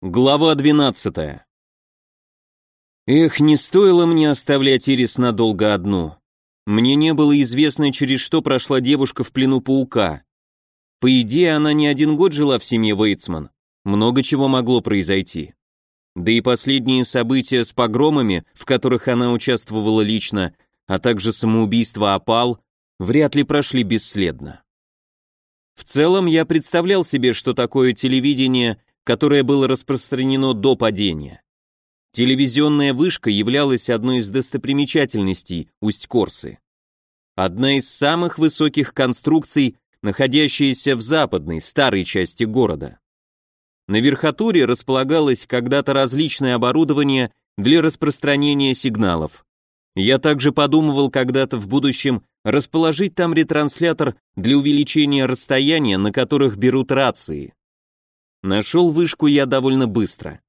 Глава 12. Эх, не стоило мне оставлять Ирис надолго одну. Мне не было известно, через что прошла девушка в плену паука. По идее, она не один год жила в семье Вейтсман. Много чего могло произойти. Да и последние события с погромами, в которых она участвовала лично, а также самоубийство опал, вряд ли прошли бесследно. В целом, я представлял себе, что такое телевидение – которое было распространено до падения. Телевизионная вышка являлась одной из достопримечательностей Усть-Корсы. Одна из самых высоких конструкций, находящаяся в западной, старой части города. На верхотуре располагалось когда-то различное оборудование для распространения сигналов. Я также подумывал когда-то в будущем расположить там ретранслятор для увеличения расстояния, на которых берут рации. Нашел вышку я довольно быстро.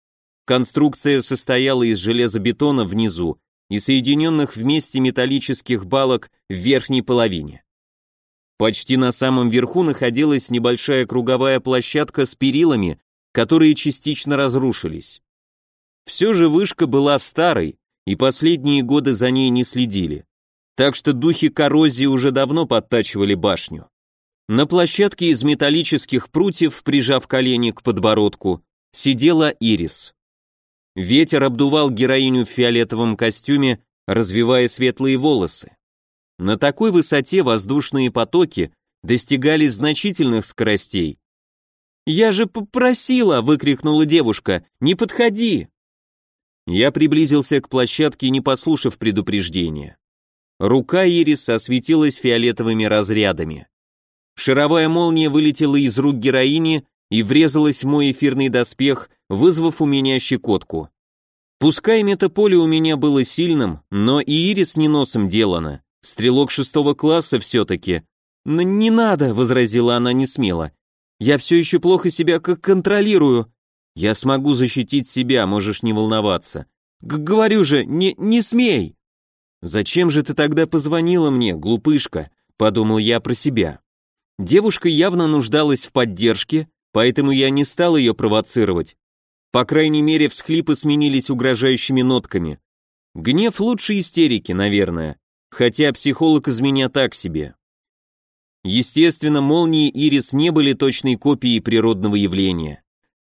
Конструкция состояла из железобетона внизу и соединенных вместе металлических балок в верхней половине. Почти на самом верху находилась небольшая круговая площадка с перилами, которые частично разрушились. Все же вышка была старой, и последние годы за ней не следили. Так что духи коррозии уже давно подтачивали башню. На площадке из металлических прутьев, прижав колени к подбородку, сидела Ирис. Ветер обдувал героиню в фиолетовом костюме, развивая светлые волосы. На такой высоте воздушные потоки достигали значительных скоростей. «Я же попросила!» — выкрикнула девушка. «Не подходи!» Я приблизился к площадке, не послушав предупреждения. Рука Ирис осветилась фиолетовыми разрядами. Шаровая молния вылетела из рук героини и врезалась в мой эфирный доспех, вызвав у меня щекотку. Пускай метаполе у меня было сильным, но и ирис не носом делано. Стрелок шестого класса все-таки. «Не надо», — возразила она не смело. «Я все еще плохо себя как контролирую. Я смогу защитить себя, можешь не волноваться. Г говорю же, не, не смей!» «Зачем же ты тогда позвонила мне, глупышка?» — подумал я про себя. Девушка явно нуждалась в поддержке, поэтому я не стал ее провоцировать. По крайней мере, всхлипы сменились угрожающими нотками. Гнев лучше истерики, наверное, хотя психолог из меня так себе. Естественно, молнии Ирис не были точной копией природного явления.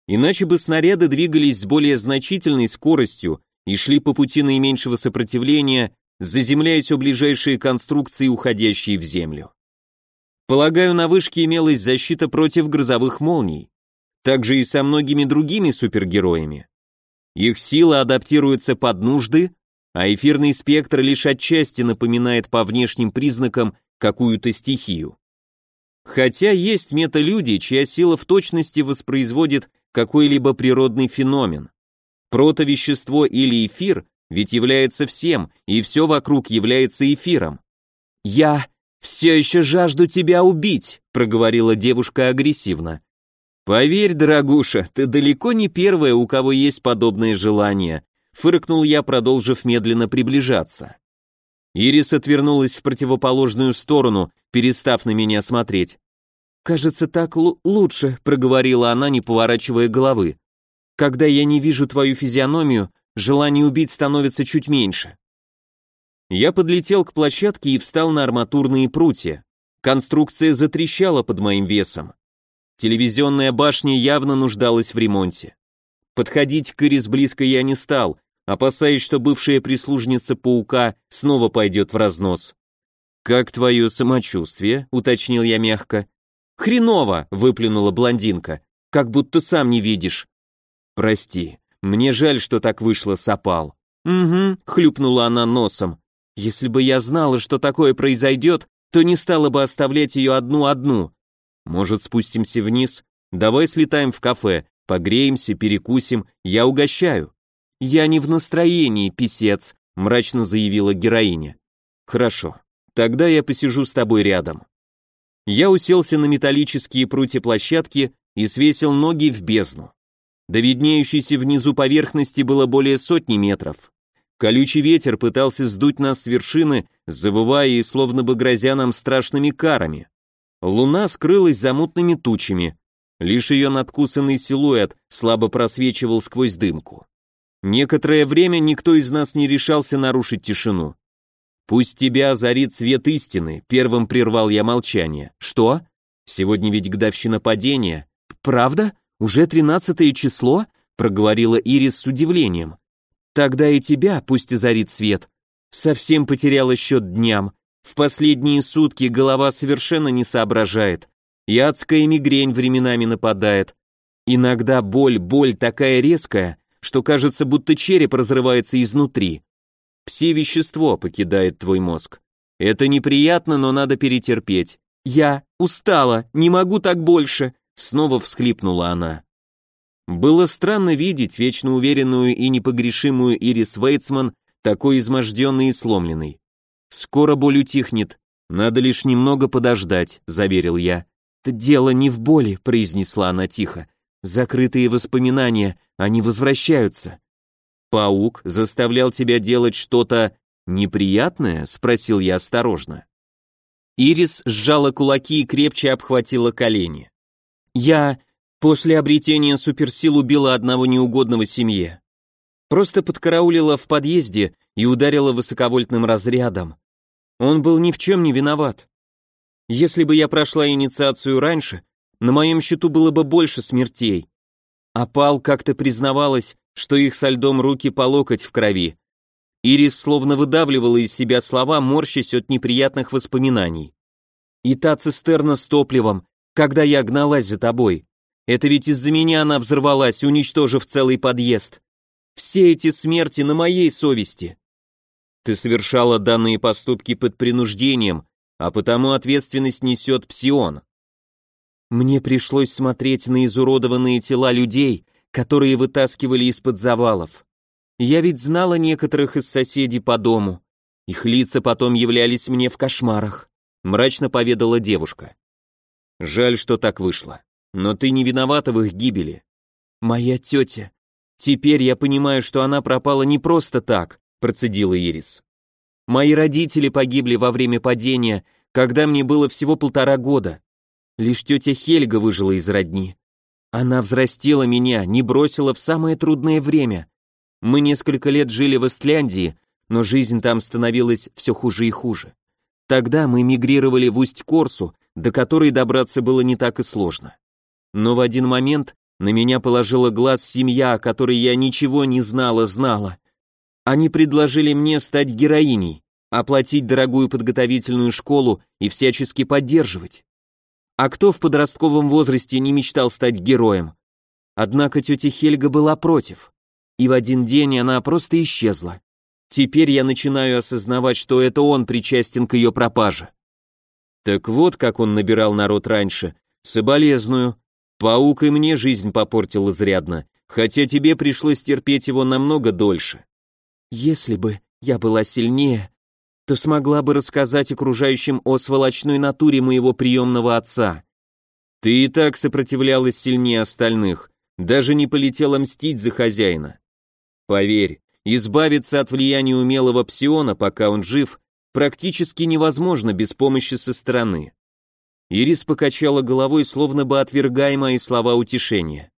Иначе бы снаряды двигались с более значительной скоростью и шли по пути наименьшего сопротивления, заземляясь у ближайшие конструкции, уходящие в землю. Полагаю, на вышке имелась защита против грозовых молний. Также и со многими другими супергероями. Их сила адаптируется под нужды, а эфирный спектр лишь отчасти напоминает по внешним признакам какую-то стихию. Хотя есть металюди, чья сила в точности воспроизводит какой-либо природный феномен. Протовещество или эфир ведь является всем, и все вокруг является эфиром. Я «Все еще жажду тебя убить», — проговорила девушка агрессивно. «Поверь, дорогуша, ты далеко не первая, у кого есть подобное желание», — фыркнул я, продолжив медленно приближаться. Ирис отвернулась в противоположную сторону, перестав на меня смотреть. «Кажется, так лучше», — проговорила она, не поворачивая головы. «Когда я не вижу твою физиономию, желание убить становится чуть меньше». Я подлетел к площадке и встал на арматурные прутья. Конструкция затрещала под моим весом. Телевизионная башня явно нуждалась в ремонте. Подходить к Ирис близко я не стал, опасаясь, что бывшая прислужница паука снова пойдет в разнос. «Как твое самочувствие?» — уточнил я мягко. «Хреново!» — выплюнула блондинка. «Как будто сам не видишь». «Прости, мне жаль, что так вышло с опал». «Угу», — хлюпнула она носом. Если бы я знала, что такое произойдет, то не стала бы оставлять ее одну-одну. Может, спустимся вниз? Давай слетаем в кафе, погреемся, перекусим, я угощаю. Я не в настроении, писец, мрачно заявила героиня. Хорошо, тогда я посижу с тобой рядом. Я уселся на металлические прутья площадки и свесил ноги в бездну. До виднеющейся внизу поверхности было более сотни метров. Колючий ветер пытался сдуть нас с вершины, завывая и словно бы грозя нам страшными карами. Луна скрылась за мутными тучами. Лишь ее надкусанный силуэт слабо просвечивал сквозь дымку. Некоторое время никто из нас не решался нарушить тишину. «Пусть тебя озарит свет истины», — первым прервал я молчание. «Что? Сегодня ведь годовщина падения». «Правда? Уже тринадцатое число?» — проговорила Ирис с удивлением. «Тогда и тебя пусть озарит свет». Совсем потеряла счет дням. В последние сутки голова совершенно не соображает. И адская мигрень временами нападает. Иногда боль, боль такая резкая, что кажется, будто череп разрывается изнутри. Пси-вещество покидает твой мозг. Это неприятно, но надо перетерпеть. Я устала, не могу так больше, снова всхлипнула она. Было странно видеть вечно уверенную и непогрешимую Ирис Вейтсман такой изможденной и сломленной. Скоро боль утихнет, надо лишь немного подождать, заверил я. «Дело не в боли», — произнесла она тихо. «Закрытые воспоминания, они возвращаются. Паук заставлял тебя делать что-то неприятное? спросил я осторожно. Ирис сжала кулаки и крепче обхватила колени. Я после обретения суперсил убила одного неугодного семье. Просто подкараулила в подъезде и ударила высоковольтным разрядом. Он был ни в чем не виноват. Если бы я прошла инициацию раньше, на моем счету было бы больше смертей. А Пал как-то признавалась, что их со льдом руки по локоть в крови. Ирис словно выдавливала из себя слова, морщась от неприятных воспоминаний. «И та цистерна с топливом, когда я гналась за тобой. Это ведь из-за меня она взорвалась, уничтожив целый подъезд. Все эти смерти на моей совести. Ты совершала данные поступки под принуждением, а потому ответственность несет Псион. Мне пришлось смотреть на изуродованные тела людей, которые вытаскивали из-под завалов. Я ведь знала некоторых из соседей по дому. Их лица потом являлись мне в кошмарах, мрачно поведала девушка. Жаль, что так вышло. Но ты не виновата в их гибели. Моя тетя. Теперь я понимаю, что она пропала не просто так, процедила Ирис. Мои родители погибли во время падения, когда мне было всего полтора года. Лишь тетя Хельга выжила из родни. Она взрастила меня, не бросила в самое трудное время. Мы несколько лет жили в Истляндии, но жизнь там становилась все хуже и хуже. Тогда мы мигрировали в Усть-Корсу, до которой добраться было не так и сложно. Но в один момент на меня положила глаз семья, о которой я ничего не знала, знала. Они предложили мне стать героиней, оплатить дорогую подготовительную школу и всячески поддерживать. А кто в подростковом возрасте не мечтал стать героем? Однако тетя Хельга была против. И в один день она просто исчезла. Теперь я начинаю осознавать, что это он причастен к ее пропаже. Так вот, как он набирал народ раньше. Соболезную. Паук и мне жизнь попортил изрядно, хотя тебе пришлось терпеть его намного дольше. Если бы я была сильнее, то смогла бы рассказать окружающим о сволочной натуре моего приемного отца. Ты и так сопротивлялась сильнее остальных, даже не полетела мстить за хозяина. Поверь, избавиться от влияния умелого псиона, пока он жив, практически невозможно без помощи со стороны. Ирис покачала головой, словно бы отвергая мои слова утешения.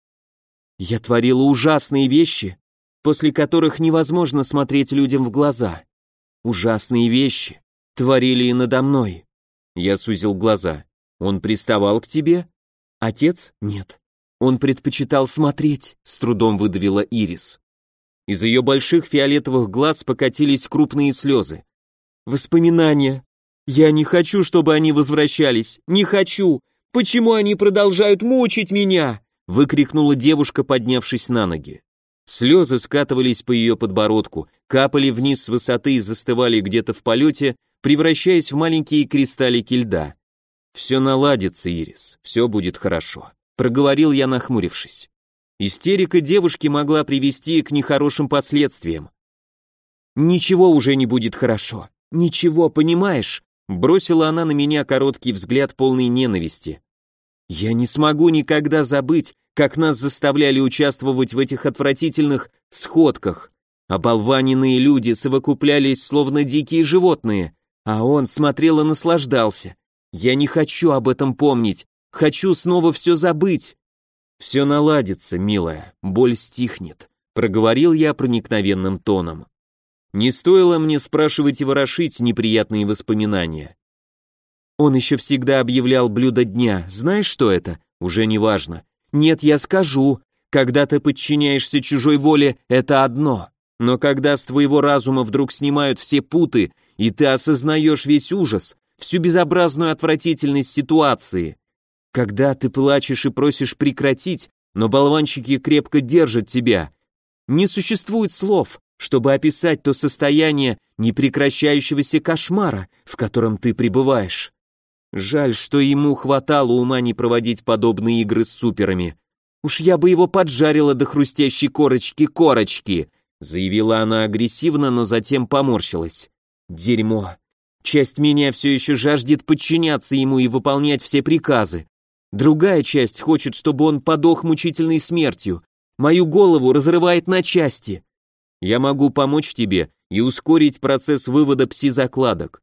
Я творила ужасные вещи, после которых невозможно смотреть людям в глаза. Ужасные вещи творили и надо мной. Я сузил глаза. Он приставал к тебе? Отец? Нет. Он предпочитал смотреть, с трудом выдавила Ирис. Из ее больших фиолетовых глаз покатились крупные слезы. Воспоминания. Я не хочу, чтобы они возвращались. Не хочу. Почему они продолжают мучить меня? выкрикнула девушка, поднявшись на ноги. Слезы скатывались по ее подбородку, капали вниз с высоты и застывали где-то в полете, превращаясь в маленькие кристаллики льда. «Все наладится, Ирис, все будет хорошо», — проговорил я, нахмурившись. Истерика девушки могла привести к нехорошим последствиям. «Ничего уже не будет хорошо. Ничего, понимаешь?» Бросила она на меня короткий взгляд полный ненависти. «Я не смогу никогда забыть, как нас заставляли участвовать в этих отвратительных сходках. Оболваненные люди совокуплялись, словно дикие животные, а он смотрел и наслаждался. Я не хочу об этом помнить, хочу снова все забыть. Все наладится, милая, боль стихнет, проговорил я проникновенным тоном. Не стоило мне спрашивать и ворошить неприятные воспоминания. Он еще всегда объявлял блюдо дня. Знаешь, что это? Уже не важно. Нет, я скажу. Когда ты подчиняешься чужой воле, это одно. Но когда с твоего разума вдруг снимают все путы, и ты осознаешь весь ужас, всю безобразную отвратительность ситуации, когда ты плачешь и просишь прекратить, но болванчики крепко держат тебя, не существует слов, чтобы описать то состояние непрекращающегося кошмара, в котором ты пребываешь. Жаль, что ему хватало ума не проводить подобные игры с суперами. Уж я бы его поджарила до хрустящей корочки-корочки, заявила она агрессивно, но затем поморщилась. Дерьмо. Часть меня все еще жаждет подчиняться ему и выполнять все приказы. Другая часть хочет, чтобы он подох мучительной смертью. Мою голову разрывает на части. Я могу помочь тебе и ускорить процесс вывода пси-закладок.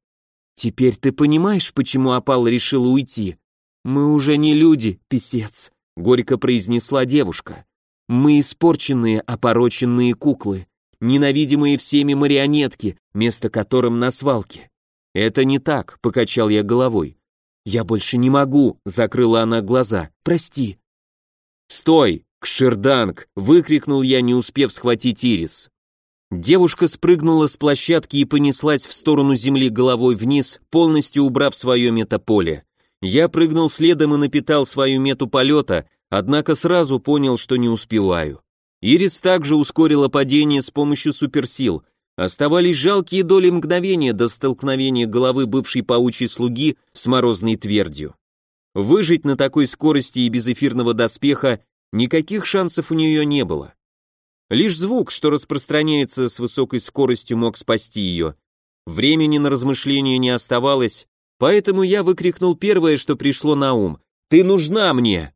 Теперь ты понимаешь, почему Апал решила уйти? Мы уже не люди, писец, горько произнесла девушка. Мы испорченные, опороченные куклы, ненавидимые всеми марионетки, место которым на свалке. Это не так, покачал я головой. Я больше не могу, закрыла она глаза. Прости. Стой, кширданг, выкрикнул я, не успев схватить Ирис. Девушка спрыгнула с площадки и понеслась в сторону земли головой вниз, полностью убрав свое метаполе. Я прыгнул следом и напитал свою мету полета, однако сразу понял, что не успеваю. Ирис также ускорила падение с помощью суперсил. Оставались жалкие доли мгновения до столкновения головы бывшей паучьей слуги с морозной твердью. Выжить на такой скорости и без эфирного доспеха никаких шансов у нее не было. Лишь звук, что распространяется с высокой скоростью, мог спасти ее. Времени на размышления не оставалось, поэтому я выкрикнул первое, что пришло на ум. «Ты нужна мне!»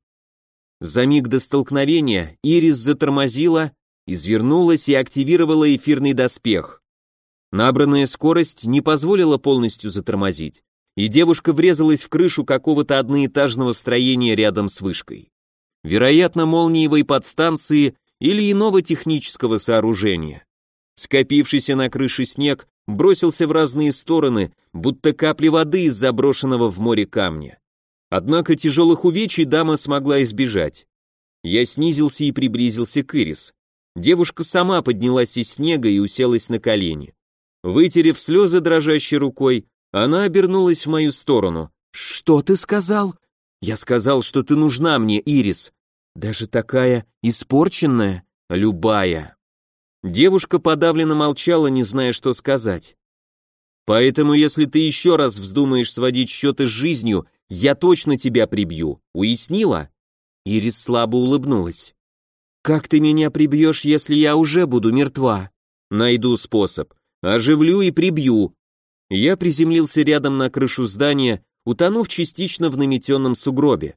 За миг до столкновения Ирис затормозила, извернулась и активировала эфирный доспех. Набранная скорость не позволила полностью затормозить, и девушка врезалась в крышу какого-то одноэтажного строения рядом с вышкой. Вероятно, молниевой подстанции или иного технического сооружения. Скопившийся на крыше снег бросился в разные стороны, будто капли воды из заброшенного в море камня. Однако тяжелых увечий дама смогла избежать. Я снизился и приблизился к Ирис. Девушка сама поднялась из снега и уселась на колени. Вытерев слезы дрожащей рукой, она обернулась в мою сторону. «Что ты сказал?» «Я сказал, что ты нужна мне, Ирис. Даже такая испорченная, любая. Девушка подавленно молчала, не зная, что сказать. Поэтому, если ты еще раз вздумаешь сводить счеты с жизнью, я точно тебя прибью. Уяснила? Ирис слабо улыбнулась. Как ты меня прибьешь, если я уже буду мертва? Найду способ. Оживлю и прибью. Я приземлился рядом на крышу здания, утонув частично в наметенном сугробе.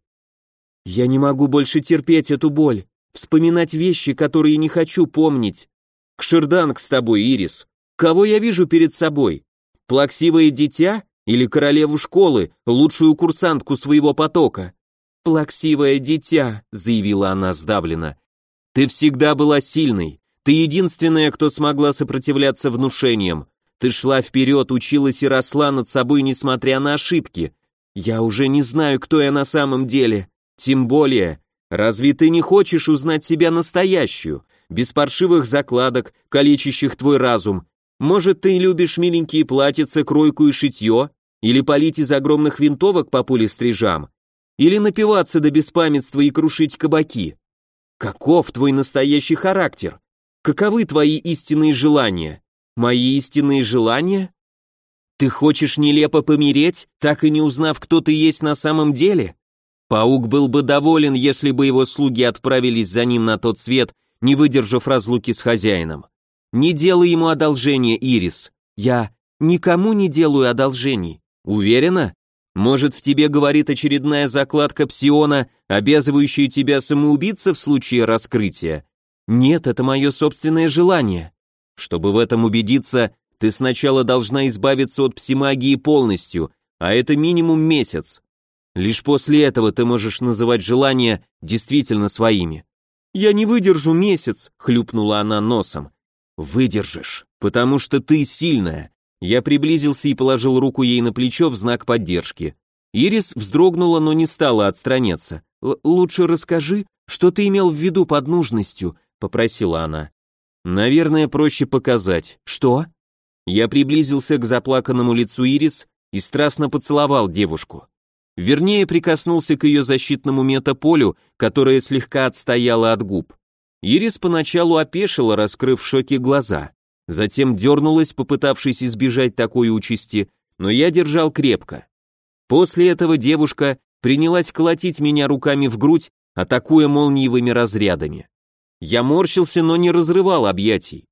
Я не могу больше терпеть эту боль, вспоминать вещи, которые не хочу помнить. Кширданг с тобой, Ирис. Кого я вижу перед собой? Плаксивое дитя или королеву школы, лучшую курсантку своего потока? Плаксивое дитя, заявила она сдавленно. Ты всегда была сильной. Ты единственная, кто смогла сопротивляться внушениям. Ты шла вперед, училась и росла над собой, несмотря на ошибки. Я уже не знаю, кто я на самом деле. Тем более, разве ты не хочешь узнать себя настоящую, без паршивых закладок, калечащих твой разум? Может, ты любишь миленькие платьица, кройку и шитье? Или палить из огромных винтовок по стрижам, Или напиваться до беспамятства и крушить кабаки? Каков твой настоящий характер? Каковы твои истинные желания? Мои истинные желания? Ты хочешь нелепо помереть, так и не узнав, кто ты есть на самом деле? Паук был бы доволен, если бы его слуги отправились за ним на тот свет, не выдержав разлуки с хозяином. Не делай ему одолжения, Ирис. Я никому не делаю одолжений. Уверена? Может, в тебе говорит очередная закладка псиона, обязывающая тебя самоубиться в случае раскрытия? Нет, это мое собственное желание. Чтобы в этом убедиться, ты сначала должна избавиться от псимагии полностью, а это минимум месяц. Лишь после этого ты можешь называть желания действительно своими. Я не выдержу месяц, хлюпнула она носом. Выдержишь, потому что ты сильная. Я приблизился и положил руку ей на плечо в знак поддержки. Ирис вздрогнула, но не стала отстраняться. «Лучше расскажи, что ты имел в виду под нужностью», — попросила она. «Наверное, проще показать. Что?» Я приблизился к заплаканному лицу Ирис и страстно поцеловал девушку. Вернее, прикоснулся к ее защитному метаполю, которое слегка отстояло от губ. Ирис поначалу опешила, раскрыв в шоке глаза. Затем дернулась, попытавшись избежать такой участи, но я держал крепко. После этого девушка принялась колотить меня руками в грудь, атакуя молниевыми разрядами. Я морщился, но не разрывал объятий.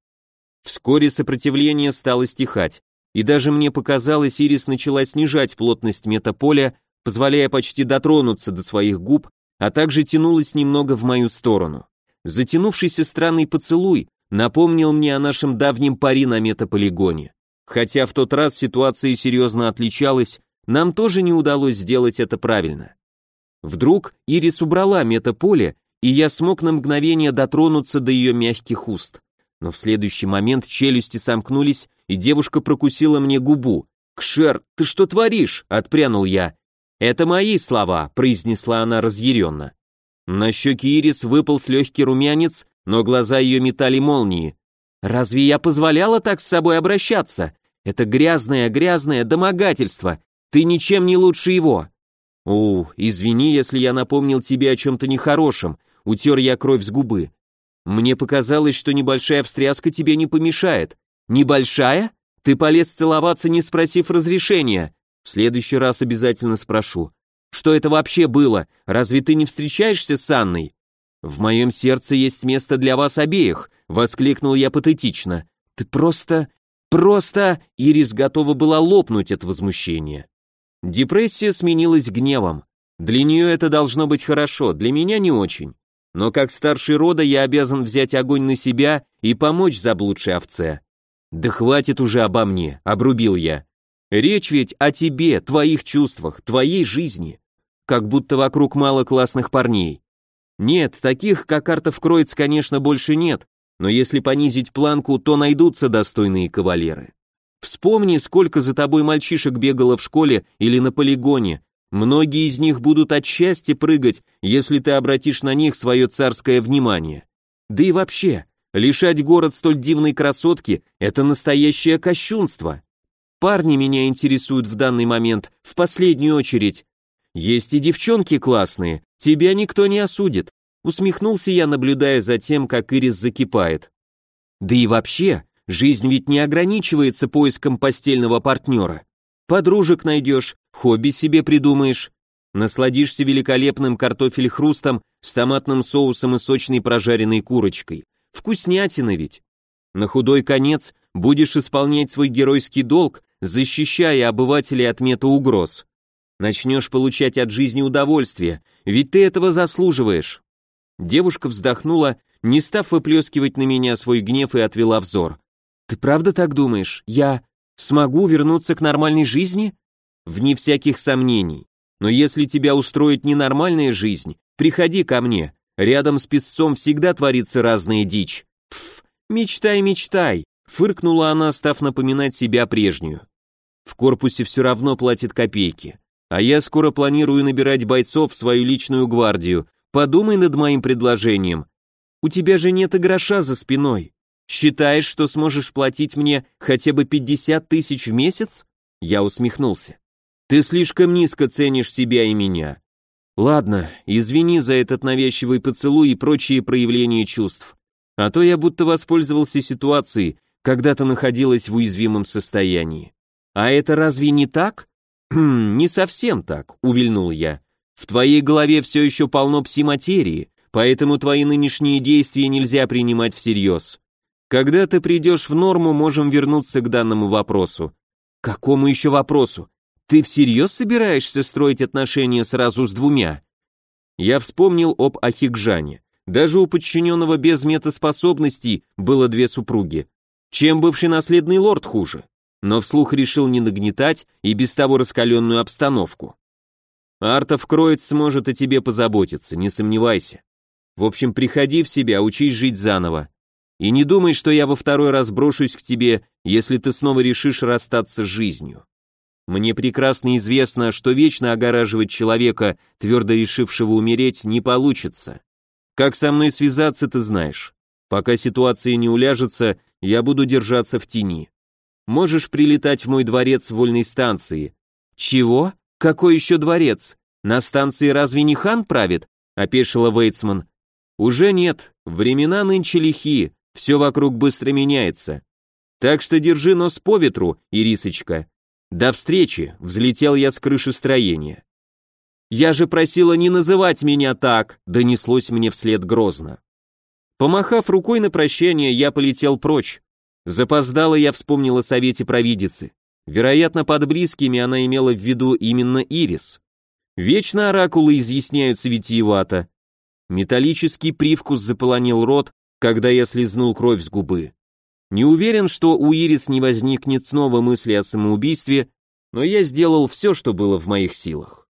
Вскоре сопротивление стало стихать, и даже мне показалось, Ирис начала снижать плотность метаполя, позволяя почти дотронуться до своих губ, а также тянулась немного в мою сторону. Затянувшийся странный поцелуй напомнил мне о нашем давнем пари на метаполигоне. Хотя в тот раз ситуация серьезно отличалась, нам тоже не удалось сделать это правильно. Вдруг Ирис убрала метаполе, и я смог на мгновение дотронуться до ее мягких уст. Но в следующий момент челюсти сомкнулись, и девушка прокусила мне губу. «Кшер, ты что творишь?» — отпрянул я. «Это мои слова», — произнесла она разъяренно. На щеке Ирис выполз легкий румянец, но глаза ее метали молнии. «Разве я позволяла так с собой обращаться? Это грязное, грязное домогательство. Ты ничем не лучше его». «У, извини, если я напомнил тебе о чем-то нехорошем», — утер я кровь с губы. «Мне показалось, что небольшая встряска тебе не помешает». «Небольшая? Ты полез целоваться, не спросив разрешения. В следующий раз обязательно спрошу. Что это вообще было? Разве ты не встречаешься с Анной? В моем сердце есть место для вас обеих, воскликнул я патетично. Ты просто... просто... Ирис готова была лопнуть от возмущения. Депрессия сменилась гневом. Для нее это должно быть хорошо, для меня не очень. Но как старший рода я обязан взять огонь на себя и помочь заблудшей овце. Да хватит уже обо мне, обрубил я. Речь ведь о тебе, твоих чувствах, твоей жизни как будто вокруг мало классных парней. Нет, таких, как Артов Кроиц, конечно, больше нет, но если понизить планку, то найдутся достойные кавалеры. Вспомни, сколько за тобой мальчишек бегало в школе или на полигоне. Многие из них будут от счастья прыгать, если ты обратишь на них свое царское внимание. Да и вообще, лишать город столь дивной красотки – это настоящее кощунство. Парни меня интересуют в данный момент, в последнюю очередь, есть и девчонки классные, тебя никто не осудит. Усмехнулся я, наблюдая за тем, как Ирис закипает. Да и вообще, жизнь ведь не ограничивается поиском постельного партнера. Подружек найдешь, хобби себе придумаешь, насладишься великолепным картофель-хрустом с томатным соусом и сочной прожаренной курочкой. Вкуснятина ведь. На худой конец будешь исполнять свой геройский долг, защищая обывателей от метаугроз. Начнешь получать от жизни удовольствие, ведь ты этого заслуживаешь. Девушка вздохнула, не став выплескивать на меня свой гнев и отвела взор. Ты правда так думаешь? Я смогу вернуться к нормальной жизни? Вне всяких сомнений. Но если тебя устроит ненормальная жизнь, приходи ко мне. Рядом с песцом всегда творится разная дичь. Пф, мечтай, мечтай, фыркнула она, став напоминать себя прежнюю. В корпусе все равно платят копейки. А я скоро планирую набирать бойцов в свою личную гвардию. Подумай над моим предложением. У тебя же нет и гроша за спиной. Считаешь, что сможешь платить мне хотя бы 50 тысяч в месяц? Я усмехнулся. Ты слишком низко ценишь себя и меня. Ладно, извини за этот навязчивый поцелуй и прочие проявления чувств. А то я будто воспользовался ситуацией, когда ты находилась в уязвимом состоянии. А это разве не так? «Хм, «Не совсем так», — увильнул я. «В твоей голове все еще полно псиматерии, поэтому твои нынешние действия нельзя принимать всерьез. Когда ты придешь в норму, можем вернуться к данному вопросу». «Какому еще вопросу? Ты всерьез собираешься строить отношения сразу с двумя?» Я вспомнил об Ахикжане. Даже у подчиненного без метаспособностей было две супруги. Чем бывший наследный лорд хуже? но вслух решил не нагнетать и без того раскаленную обстановку. Артов Кроиц сможет о тебе позаботиться, не сомневайся. В общем, приходи в себя, учись жить заново. И не думай, что я во второй раз брошусь к тебе, если ты снова решишь расстаться с жизнью. Мне прекрасно известно, что вечно огораживать человека, твердо решившего умереть, не получится. Как со мной связаться, ты знаешь. Пока ситуация не уляжется, я буду держаться в тени. Можешь прилетать в мой дворец вольной станции. Чего? Какой еще дворец? На станции разве не хан правит? Опешила Вейтсман. Уже нет, времена нынче лихи, все вокруг быстро меняется. Так что держи нос по ветру, Ирисочка. До встречи, взлетел я с крыши строения. Я же просила не называть меня так, донеслось мне вслед грозно. Помахав рукой на прощание, я полетел прочь. Запоздало я вспомнила о совете провидицы. Вероятно, под близкими она имела в виду именно Ирис. Вечно оракулы изъясняются витиевато. Металлический привкус заполонил рот, когда я слезнул кровь с губы. Не уверен, что у Ирис не возникнет снова мысли о самоубийстве, но я сделал все, что было в моих силах.